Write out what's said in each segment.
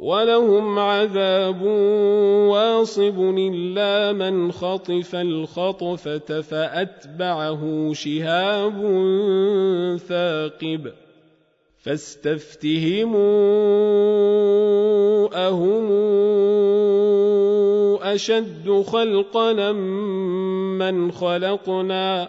ولهم عذاب واصب الا من خطف الخطفه فاتبعه شهاب ثاقب فاستفتهموا اهم اشد خلقنا من خلقنا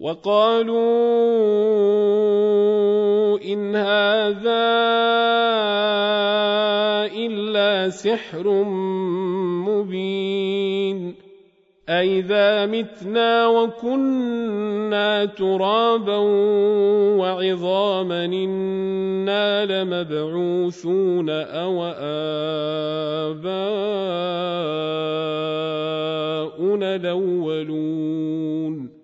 وقالوا إن هذا إلا سحر مبين. أإذا متنا وكنا ترابا وعظاما إنا لمبعوثون أو آباؤنا الأولون.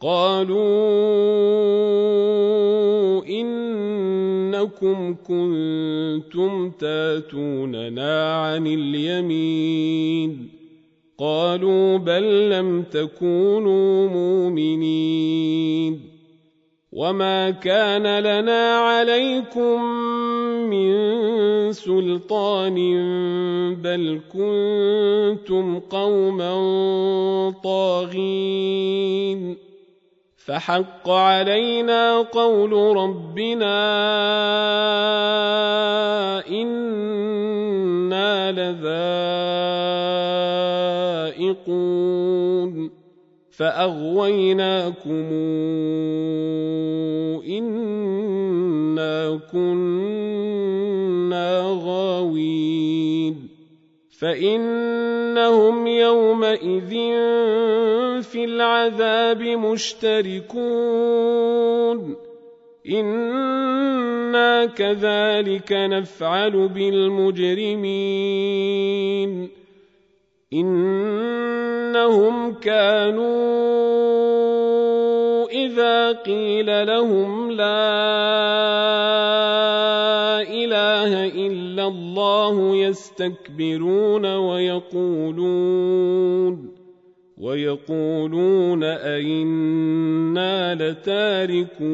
قالوا إنكم كنتم تاتوننا عن اليمين. قالوا بل لم تكونوا مؤمنين. وما كان لنا عليكم من سلطان بل كنتم قوما طاغين. فحق علينا قول ربنا إنا لذائقون فأغويناكم إنا كنا غاوين فانهم يومئذ في العذاب مشتركون أنا كذلك نفعل بالمجرمين انهم كانوا اذا قيل لهم لا إلا الله يستكبرون ويقولون ويقولون أئنا لتاركو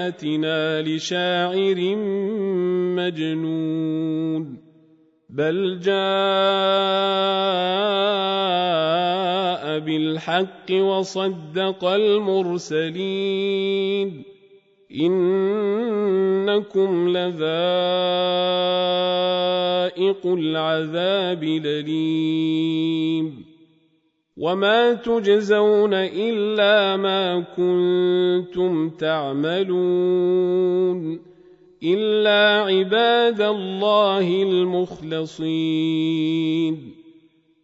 آلهتنا لشاعر مجنون بل جاء بالحق وصدق المرسلين إنكم لذائق العذاب الأليم. وما تجزون إلا ما كنتم تعملون. إلا عباد الله المخلصين.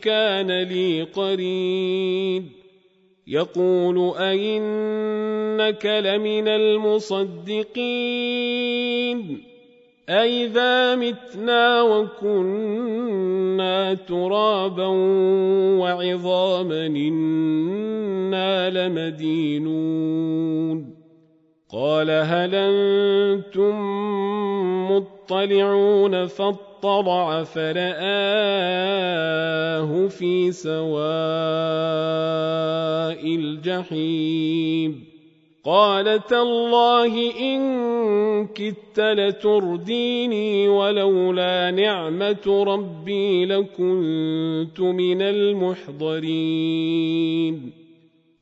كان لي قرين يقول أئنك لمن المصدقين. أئذا متنا وكنا ترابا وعظاما إنا لمدينون. قال هل أنتم مطلعون فاطلع فرآه في سواء الجحيم قال تالله إن كدت لترديني ولولا نعمة ربي لكنت من المحضرين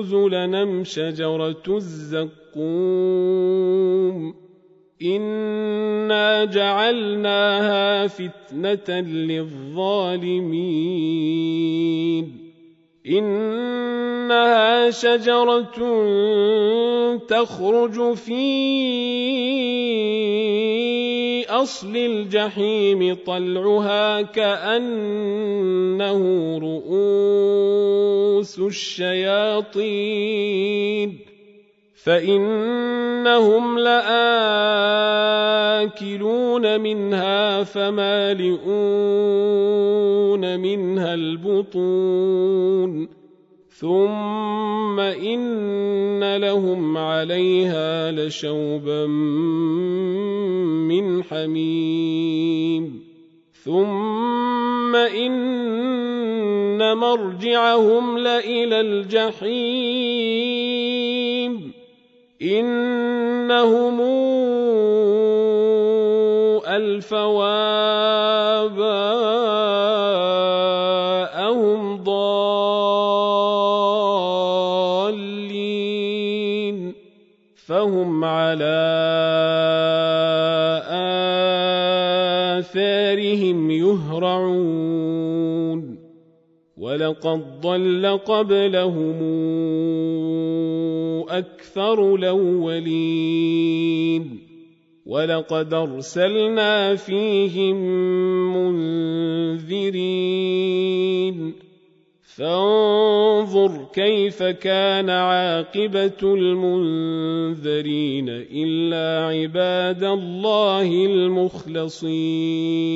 نزلا نم شجرة الزقوم إنا جعلناها فتنة للظالمين إنها شجرة تخرج في أصل الجحيم طلعها كأنه رؤوس الشياطين فإنهم لآكلون منها فمالئون منها البطون ثم إن لهم عليها لشوبا حميم. ثم إن مرجعهم لإلى الجحيم. إنهم آباءهم ضالين. فهم على آثارهم يهرعون. ولقد ضل قبلهم أكثر الأولين. ولقد أرسلنا فيهم منذرين. فانظر كيف كان عاقبة المنذرين إلا عباد الله المخلصين.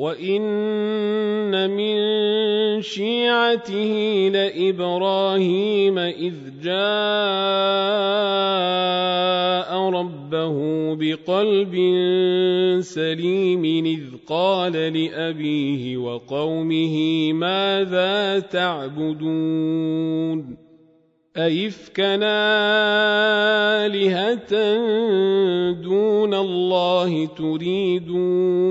وان من شيعته لابراهيم اذ جاء ربه بقلب سليم اذ قال لابيه وقومه ماذا تعبدون أئفكا آلهة دون الله تريدون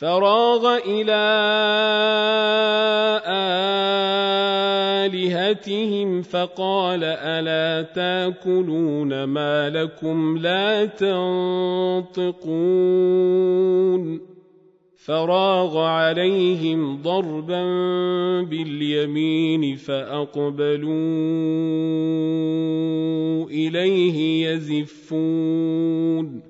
فراغ إلى آلهتهم فقال ألا تأكلون ما لكم لا تنطقون فراغ عليهم ضربا باليمين فأقبلوا إليه يزفون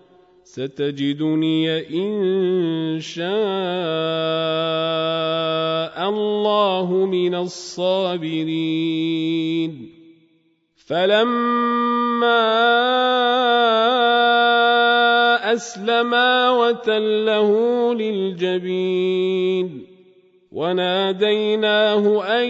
ستجدني إن شاء الله من الصابرين. فلما اسلما وتله للجبين وناديناه أن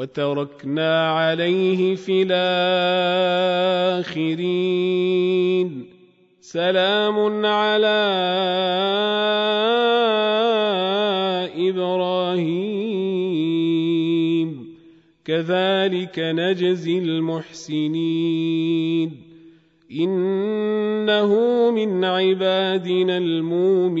وتركنا عليه في الآخرين. سلام على إبراهيم. كذلك نجزي المحسنين. إنه من عبادنا المؤمنين.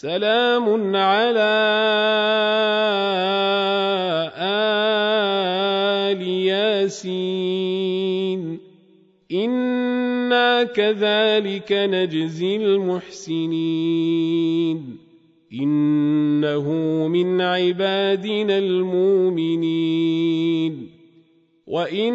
سلام على آل ياسين. إنا كذلك نجزي المحسنين. إنه من عبادنا المؤمنين. وإن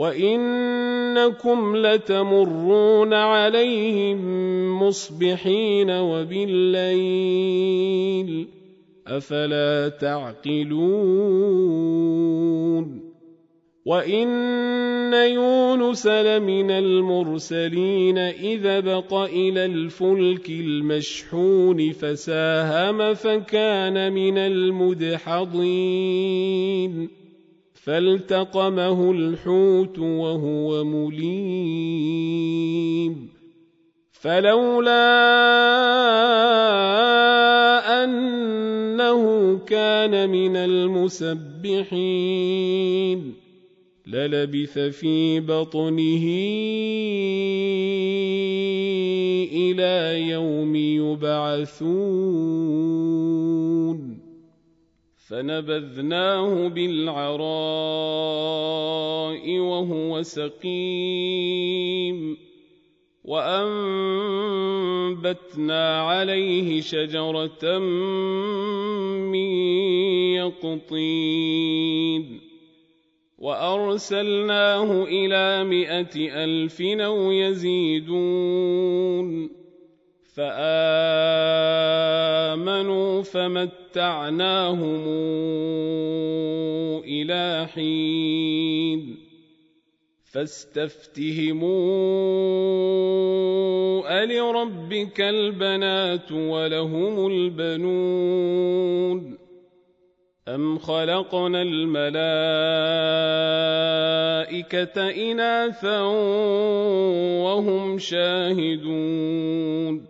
وإنكم لتمرون عليهم مصبحين وبالليل أفلا تعقلون وإن يونس لمن المرسلين إذا بق إلى الفلك المشحون فساهم فكان من المدحضين فالتقمه الحوت وهو مليم فلولا انه كان من المسبحين للبث في بطنه إلى يوم يبعثون فنبذناه بالعراء وهو سقيم وأنبتنا عليه شجرة من يقطين وأرسلناه إلى مائه ألف أو يزيدون فآمنوا فمتعناهم إلى حين فاستفتهموا ألربك البنات ولهم البنون أم خلقنا الملائكة إناثا وهم شاهدون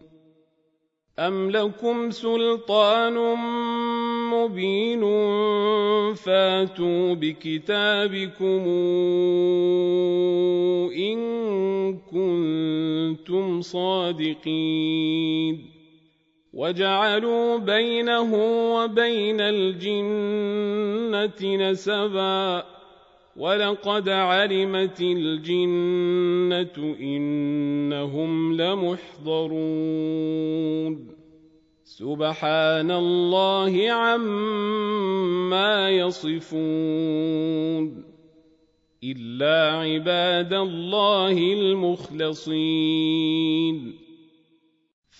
أم لكم سلطان مبين فاتوا بكتابكم إن كنتم صادقين وجعلوا بينه وبين الجنة نسبا ولقد علمت الجنة إنهم لمحضرون سبحان الله عما يصفون إلا عباد الله المخلصين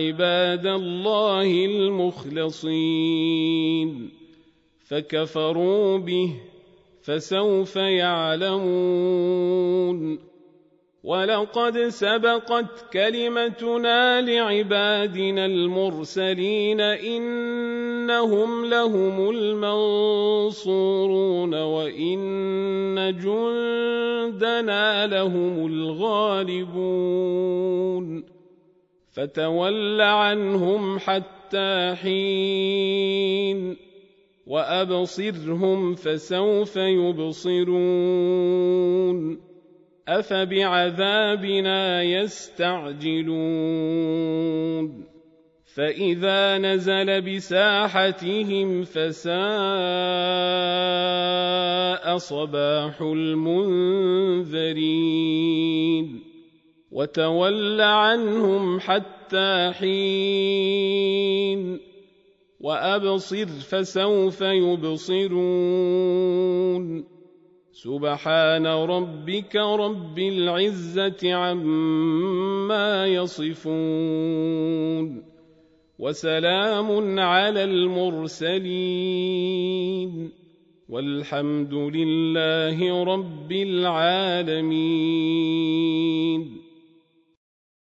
عباد الله المخلصين. فكفروا به فسوف يعلمون. ولقد سبقت كلمتنا لعبادنا المرسلين إنهم لهم المنصورون وإن جندنا لهم الغالبون. فتول عنهم حتى حين وأبصرهم فسوف يبصرون أفبعذابنا يستعجلون فإذا نزل بساحتهم فساء صباح المنذرين وتول عنهم حتى حين وأبصر فسوف يبصرون. سبحان ربك رب العزة عما يصفون. وسلام على المرسلين. والحمد لله رب العالمين.